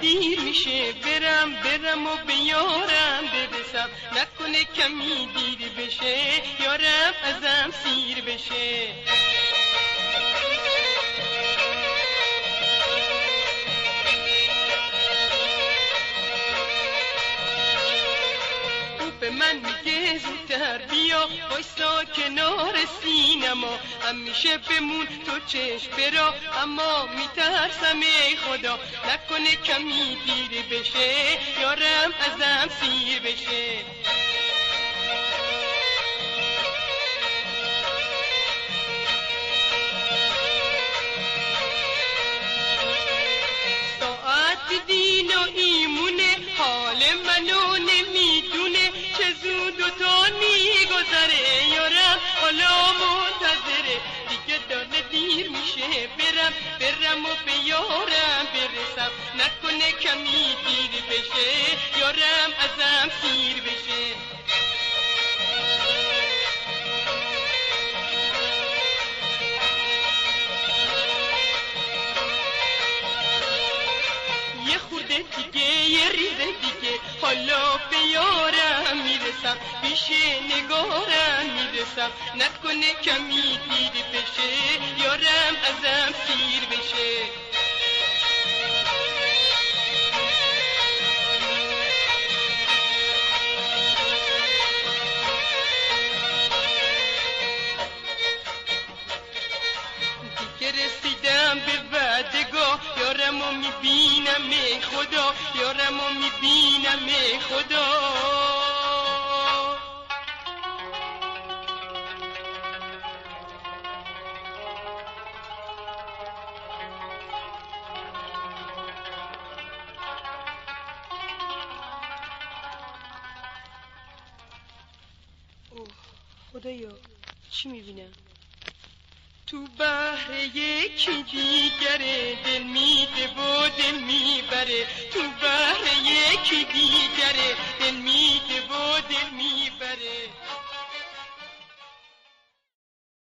دیر میشه. برم برم و به یارم برسم. نکنه کمی دیر بشه. یارم ازم سیر بشه. به من میگه زودتر بیا وایسا کنار سینما. همیشه بمون تو چشم برا اما میترسم ای خدا. نکنه کمی دیر بشه یارم ازم سیر بشه. ساعت دین و ایمونه حال منو نمی‌دونه. چه زود و تا میگذره یارم حالا منتظره دیگه داره دیر میشه برم برم و به یارم برسم. نکنه کمی دیر بشه یارم ازم سیر بشه. پیش نگارم می‌رسم. نکنه کمی دیر بشه. یارم ازم سیر بشه. رسیدم به وعدگاه. یارمو می‌بینم ای خدا. یارمو می‌بینم ای خدا. خدایا. چی می‌بینم؟ تو بحر یکی دیگره دل میده و دل می‌بره. تو بحر یکی دیگره